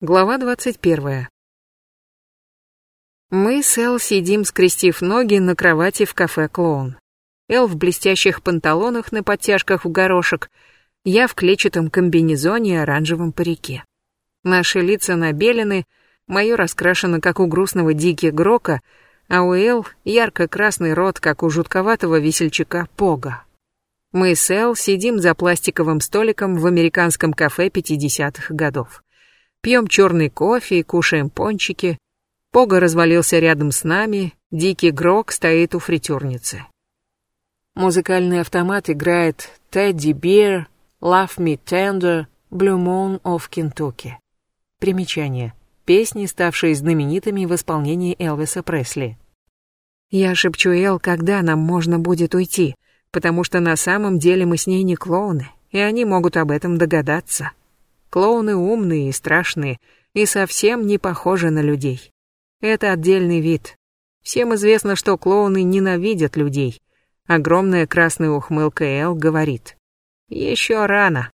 Глава 21. Мы с Эл сидим, скрестив ноги на кровати в кафе «Клоун». Эл в блестящих панталонах на подтяжках в горошек, я в клетчатом комбинезоне и оранжевом парике. Наши лица набелены, мое раскрашено, как у грустного Дики Грока, а у Эл ярко-красный рот, как у жутковатого весельчака Пога. Мы с Эл сидим за пластиковым столиком в американском кафе 50-х годов. Пьем черный кофе и кушаем пончики. Пога развалился рядом с нами, Дикий Грок стоит у фритюрницы. Музыкальный автомат играет «Teddy Bear», «Love Me Tender», «Blue Moon of Kentucky». Примечание. Песни, ставшие знаменитыми в исполнении Элвиса Пресли. Я шепчу Эл, когда нам можно будет уйти, потому что на самом деле мы с ней не клоуны, и они могут об этом догадаться. Клоуны умные и страшные, и совсем не похожи на людей. Это отдельный вид. Всем известно, что клоуны ненавидят людей. Огромная красная ухмылка Эл говорит. Еще рано.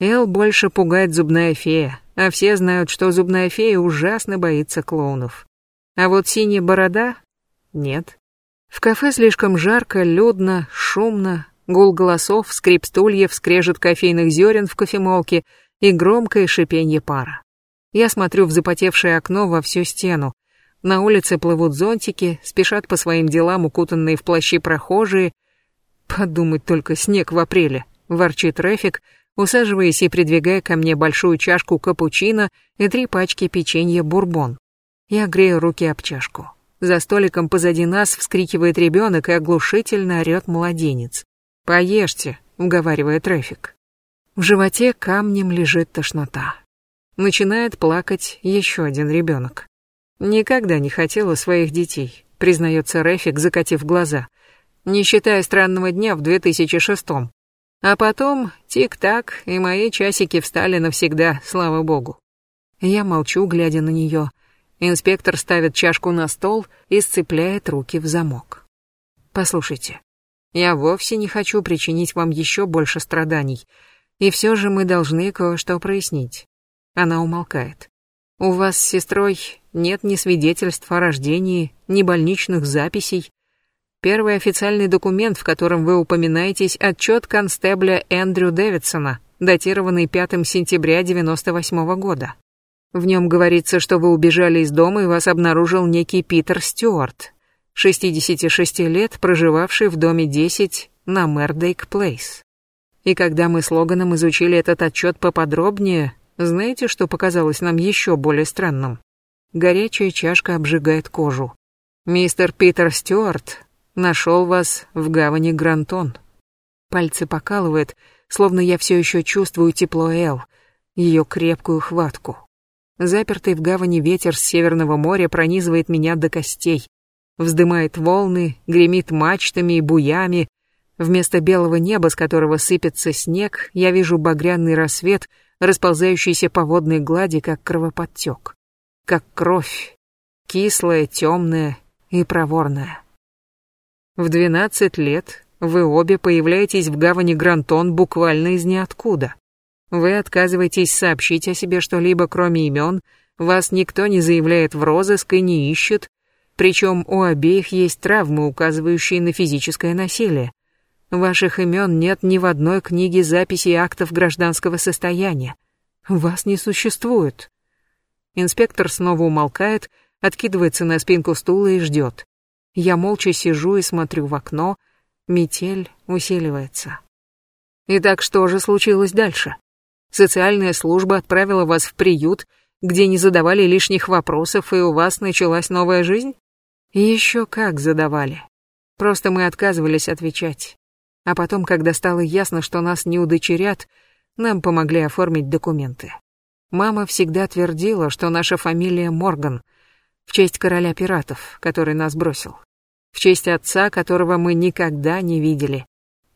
Эл больше пугает зубная фея, а все знают, что зубная фея ужасно боится клоунов. А вот синяя борода — нет. В кафе слишком жарко, людно, шумно, гул голосов, скрип стульев, скрежет кофейных зерен в кофемолке — и громкое шипенье пара. Я смотрю в запотевшее окно во всю стену. На улице плывут зонтики, спешат по своим делам укутанные в плащи прохожие. Подумать только, снег в апреле, ворчит Рэфик, усаживаясь и придвигая ко мне большую чашку капучино и три пачки печенья бурбон. Я грею руки об чашку. За столиком позади нас вскрикивает ребенок и оглушительно орет младенец. «Поешьте», — уговаривает Рэфик. В животе камнем лежит тошнота. Начинает плакать еще один ребенок. Никогда не хотела своих детей, признается Рефик, закатив глаза, не считая странного дня в 2006-м. А потом тик-так, и мои часики встали навсегда, слава богу. Я молчу, глядя на нее. Инспектор ставит чашку на стол и сцепляет руки в замок. Послушайте, я вовсе не хочу причинить вам еще больше страданий. И все же мы должны кое-что прояснить. Она умолкает. У вас с сестрой нет ни свидетельств о рождении, ни больничных записей. Первый официальный документ, в котором вы упоминаетесь, отчет констебля Эндрю Дэвидсона, датированный 5 сентября 98 -го года. В нем говорится, что вы убежали из дома и вас обнаружил некий Питер Стюарт, 66 лет, проживавший в доме 10 на Мердейк Плейс. И когда мы с Логаном изучили этот отчет поподробнее, знаете, что показалось нам еще более странным? Горячая чашка обжигает кожу. Мистер Питер Стюарт нашел вас в гавани Грантон. Пальцы покалывает, словно я все еще чувствую тепло Эл, ее крепкую хватку. Запертый в гавани ветер с Северного моря пронизывает меня до костей, вздымает волны, гремит мачтами и буями, Вместо белого неба, с которого сыпется снег, я вижу багряный рассвет, расползающийся по водной глади, как кровоподтек. Как кровь. Кислая, темная и проворная. В двенадцать лет вы обе появляетесь в гавани Грантон буквально из ниоткуда. Вы отказываетесь сообщить о себе что-либо, кроме имен, вас никто не заявляет в розыск и не ищет, причем у обеих есть травмы, указывающие на физическое насилие. Ваших имен нет ни в одной книге записей актов гражданского состояния. Вас не существует. Инспектор снова умолкает, откидывается на спинку стула и ждет. Я молча сижу и смотрю в окно. Метель усиливается. Итак, что же случилось дальше? Социальная служба отправила вас в приют, где не задавали лишних вопросов, и у вас началась новая жизнь? Еще как задавали. Просто мы отказывались отвечать. А потом, когда стало ясно, что нас не удочерят, нам помогли оформить документы. Мама всегда твердила, что наша фамилия Морган, в честь короля пиратов, который нас бросил. В честь отца, которого мы никогда не видели.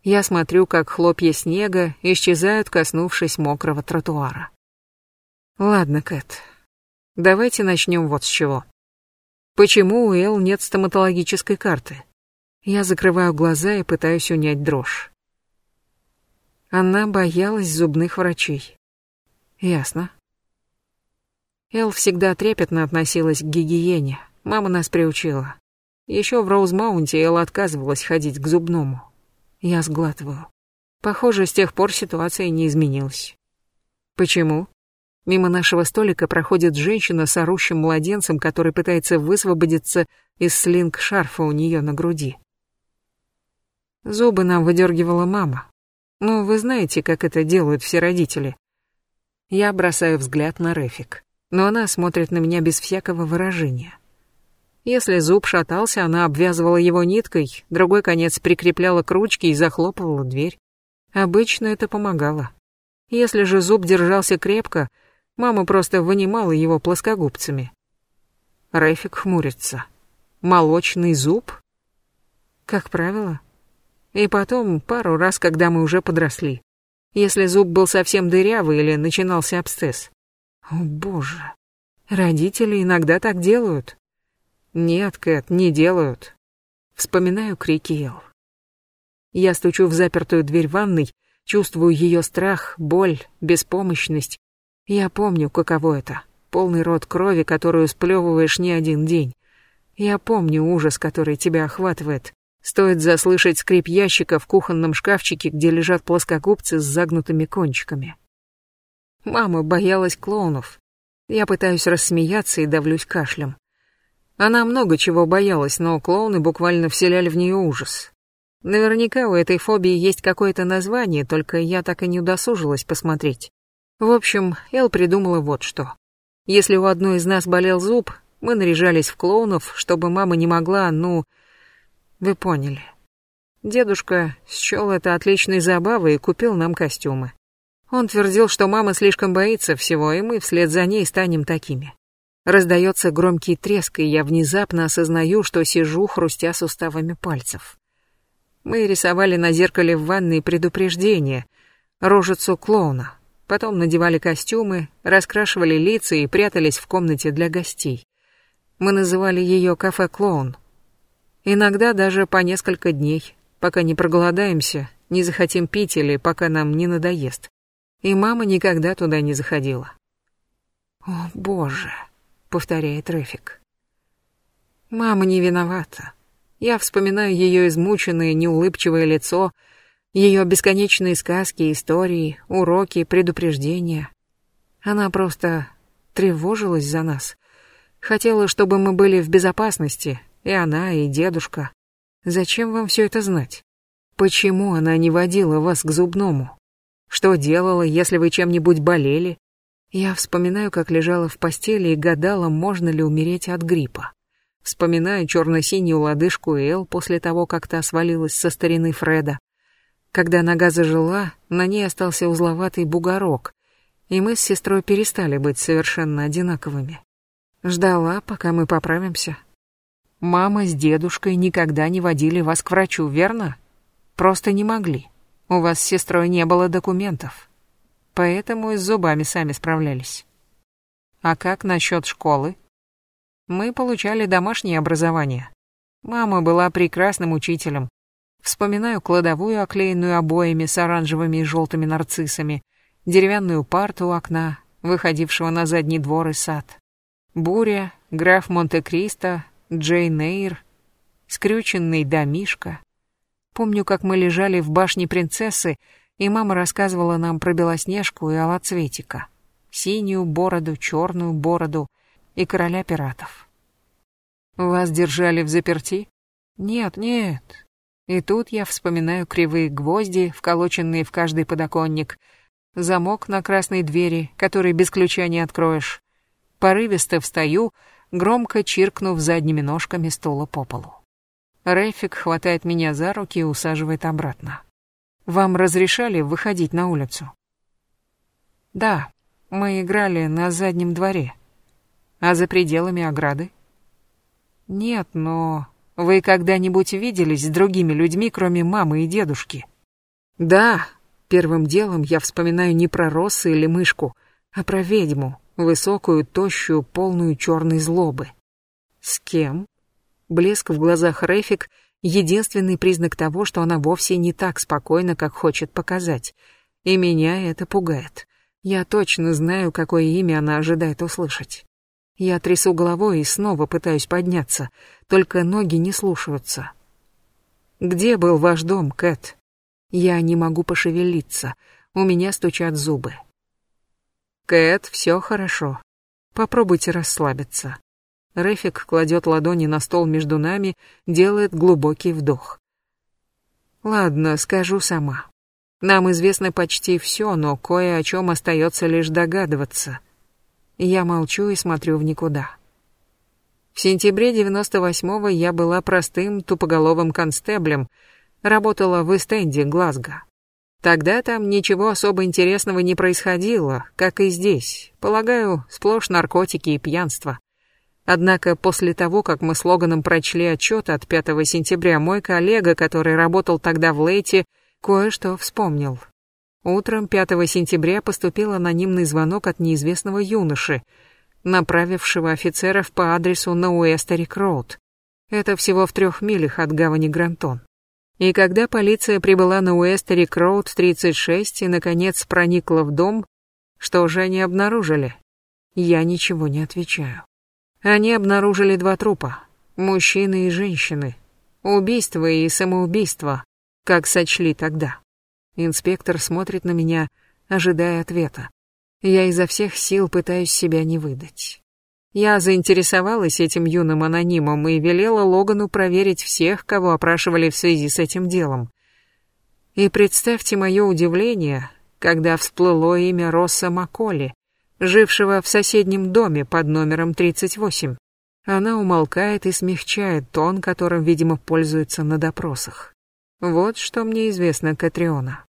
Я смотрю, как хлопья снега исчезают, коснувшись мокрого тротуара. Ладно, Кэт, давайте начнем вот с чего. Почему у Эл нет стоматологической карты? Я закрываю глаза и пытаюсь унять дрожь. Она боялась зубных врачей. Ясно. Эл всегда трепетно относилась к гигиене. Мама нас приучила. Еще в Роузмаунте Эл отказывалась ходить к зубному. Я сглатываю. Похоже, с тех пор ситуация не изменилась. Почему? Мимо нашего столика проходит женщина с орущим младенцем, который пытается высвободиться из слинг-шарфа у нее на груди. Зубы нам выдергивала мама. Ну, вы знаете, как это делают все родители. Я бросаю взгляд на Рефик, но она смотрит на меня без всякого выражения. Если зуб шатался, она обвязывала его ниткой, другой конец прикрепляла к ручке и захлопывала дверь. Обычно это помогало. Если же зуб держался крепко, мама просто вынимала его плоскогубцами. Рефик хмурится. Молочный зуб? Как правило. И потом пару раз, когда мы уже подросли. Если зуб был совсем дырявый или начинался абсцесс. О, боже. Родители иногда так делают. Нет, Кэт, не делают. Вспоминаю крики Эл. Я стучу в запертую дверь ванной, чувствую ее страх, боль, беспомощность. Я помню, каково это. Полный рот крови, которую сплевываешь не один день. Я помню ужас, который тебя охватывает. Стоит заслышать скрип ящика в кухонном шкафчике, где лежат плоскогубцы с загнутыми кончиками. Мама боялась клоунов. Я пытаюсь рассмеяться и давлюсь кашлем. Она много чего боялась, но клоуны буквально вселяли в нее ужас. Наверняка у этой фобии есть какое-то название, только я так и не удосужилась посмотреть. В общем, Эл придумала вот что. Если у одной из нас болел зуб, мы наряжались в клоунов, чтобы мама не могла, ну... Вы поняли. Дедушка счел это отличной забавой и купил нам костюмы. Он твердил, что мама слишком боится всего, и мы вслед за ней станем такими. Раздается громкий треск, и я внезапно осознаю, что сижу, хрустя суставами пальцев. Мы рисовали на зеркале в ванной предупреждение, рожицу клоуна. Потом надевали костюмы, раскрашивали лица и прятались в комнате для гостей. Мы называли ее «Кафе-клоун». Иногда даже по несколько дней, пока не проголодаемся, не захотим пить или пока нам не надоест. И мама никогда туда не заходила. О, боже повторяет Рефик. Мама не виновата. Я вспоминаю ее измученное, неулыбчивое лицо, ее бесконечные сказки, истории, уроки, предупреждения. Она просто тревожилась за нас. Хотела, чтобы мы были в безопасности, и она, и дедушка. Зачем вам все это знать? Почему она не водила вас к зубному? Что делала, если вы чем-нибудь болели? Я вспоминаю, как лежала в постели и гадала, можно ли умереть от гриппа. Вспоминаю черно-синюю лодыжку Эл после того, как та свалилась со старины Фреда. Когда нога зажила, на ней остался узловатый бугорок, и мы с сестрой перестали быть совершенно одинаковыми. Ждала, пока мы поправимся. Мама с дедушкой никогда не водили вас к врачу, верно? Просто не могли. У вас с сестрой не было документов поэтому и с зубами сами справлялись. А как насчет школы? Мы получали домашнее образование. Мама была прекрасным учителем. Вспоминаю кладовую, оклеенную обоями с оранжевыми и желтыми нарциссами, деревянную парту у окна, выходившего на задний двор и сад. Буря, граф Монте-Кристо, Джейн Эйр, скрюченный домишка. Помню, как мы лежали в башне принцессы, и мама рассказывала нам про Белоснежку и Алацветика, синюю бороду, черную бороду и короля пиратов. Вас держали в заперти? Нет, нет. И тут я вспоминаю кривые гвозди, вколоченные в каждый подоконник, замок на красной двери, который без ключа не откроешь. Порывисто встаю, громко чиркнув задними ножками стула по полу. Рейфик хватает меня за руки и усаживает обратно. Вам разрешали выходить на улицу? Да, мы играли на заднем дворе. А за пределами ограды? Нет, но вы когда-нибудь виделись с другими людьми, кроме мамы и дедушки? Да, первым делом я вспоминаю не про Росса или мышку, а про ведьму, высокую, тощую, полную черной злобы. С кем? Блеск в глазах Рефик единственный признак того, что она вовсе не так спокойна, как хочет показать. И меня это пугает. Я точно знаю, какое имя она ожидает услышать. Я трясу головой и снова пытаюсь подняться, только ноги не слушаются. «Где был ваш дом, Кэт?» Я не могу пошевелиться, у меня стучат зубы. «Кэт, все хорошо. Попробуйте расслабиться». Рефик кладет ладони на стол между нами, делает глубокий вдох. «Ладно, скажу сама. Нам известно почти все, но кое о чем остается лишь догадываться». Я молчу и смотрю в никуда. В сентябре 98-го я была простым тупоголовым констеблем, работала в Эстенде, Глазго. Тогда там ничего особо интересного не происходило, как и здесь. Полагаю, сплошь наркотики и пьянство. Однако после того, как мы с Логаном прочли отчет от 5 сентября, мой коллега, который работал тогда в Лейте, кое-что вспомнил. Утром 5 сентября поступил анонимный звонок от неизвестного юноши, направившего офицеров по адресу на Уэстерик-Роуд. Это всего в трех милях от гавани Грантон. И когда полиция прибыла на Уэстерик-Роуд 36 и, наконец, проникла в дом, что же они обнаружили? Я ничего не отвечаю. Они обнаружили два трупа, мужчины и женщины. Убийство и самоубийство, как сочли тогда. Инспектор смотрит на меня, ожидая ответа. Я изо всех сил пытаюсь себя не выдать. Я заинтересовалась этим юным анонимом и велела Логану проверить всех, кого опрашивали в связи с этим делом. И представьте мое удивление, когда всплыло имя Росса Макколи, жившего в соседнем доме под номером 38. Она умолкает и смягчает тон, которым, видимо, пользуется на допросах. Вот что мне известно Катриона.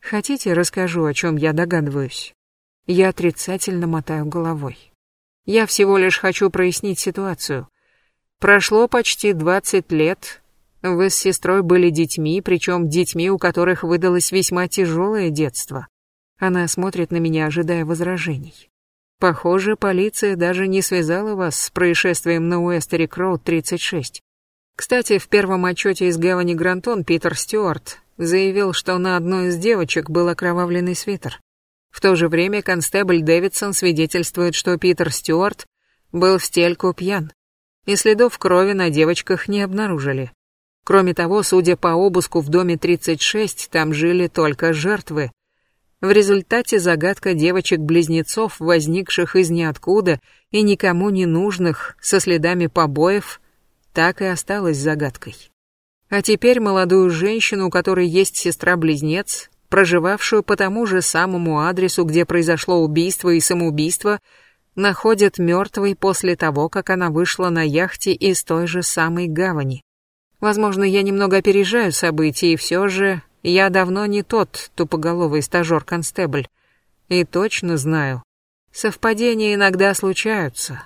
Хотите, расскажу, о чем я догадываюсь? Я отрицательно мотаю головой. Я всего лишь хочу прояснить ситуацию. Прошло почти 20 лет. Вы с сестрой были детьми, причем детьми, у которых выдалось весьма тяжелое детство. Она смотрит на меня, ожидая возражений. Похоже, полиция даже не связала вас с происшествием на Уэстерик Роуд 36. Кстати, в первом отчете из гавани Грантон Питер Стюарт заявил, что на одной из девочек был окровавленный свитер. В то же время констебль Дэвидсон свидетельствует, что Питер Стюарт был в стельку пьян, и следов крови на девочках не обнаружили. Кроме того, судя по обыску в доме 36, там жили только жертвы, в результате загадка девочек-близнецов, возникших из ниоткуда и никому не нужных, со следами побоев, так и осталась загадкой. А теперь молодую женщину, у которой есть сестра-близнец, проживавшую по тому же самому адресу, где произошло убийство и самоубийство, находят мертвой после того, как она вышла на яхте из той же самой гавани. Возможно, я немного опережаю события, и все же я давно не тот тупоголовый стажер-констебль. И точно знаю, совпадения иногда случаются,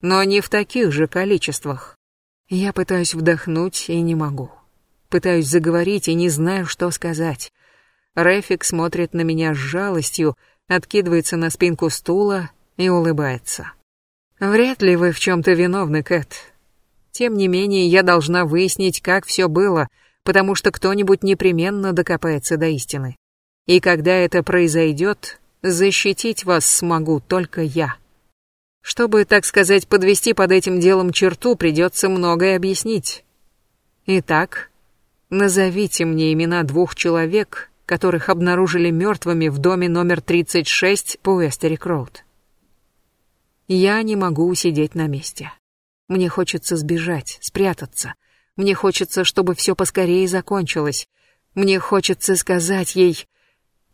но не в таких же количествах. Я пытаюсь вдохнуть и не могу. Пытаюсь заговорить и не знаю, что сказать. Рефик смотрит на меня с жалостью, откидывается на спинку стула и улыбается. Вряд ли вы в чем-то виновны, Кэт. Тем не менее, я должна выяснить, как все было — потому что кто-нибудь непременно докопается до истины. И когда это произойдет, защитить вас смогу только я. Чтобы, так сказать, подвести под этим делом черту, придется многое объяснить. Итак, назовите мне имена двух человек, которых обнаружили мертвыми в доме номер 36 по Уэстерик-Роуд. Я не могу усидеть на месте. Мне хочется сбежать, спрятаться, мне хочется, чтобы все поскорее закончилось. Мне хочется сказать ей...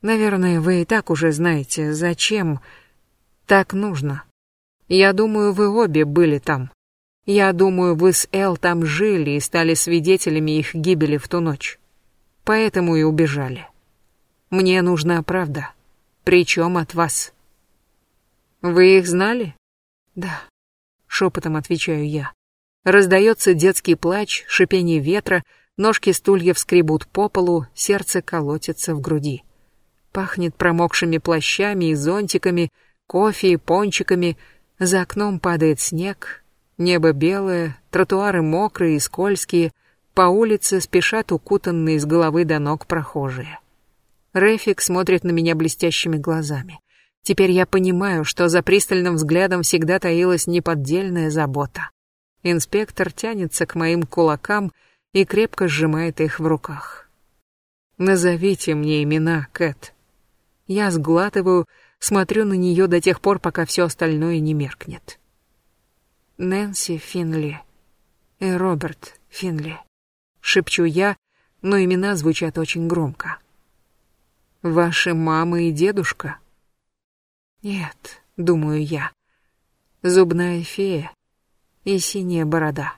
Наверное, вы и так уже знаете, зачем так нужно. Я думаю, вы обе были там. Я думаю, вы с Эл там жили и стали свидетелями их гибели в ту ночь. Поэтому и убежали. Мне нужна правда. Причем от вас. Вы их знали? Да. Шепотом отвечаю я. Раздается детский плач, шипение ветра, ножки стульев скребут по полу, сердце колотится в груди. Пахнет промокшими плащами и зонтиками, кофе и пончиками, за окном падает снег, небо белое, тротуары мокрые и скользкие, по улице спешат укутанные с головы до ног прохожие. Рефик смотрит на меня блестящими глазами. Теперь я понимаю, что за пристальным взглядом всегда таилась неподдельная забота. Инспектор тянется к моим кулакам и крепко сжимает их в руках. «Назовите мне имена, Кэт». Я сглатываю, смотрю на нее до тех пор, пока все остальное не меркнет. Нэнси Финли и Роберт Финли. Шепчу я, но имена звучат очень громко. Ваши мама и дедушка? Нет, думаю я. Зубная фея и синяя борода.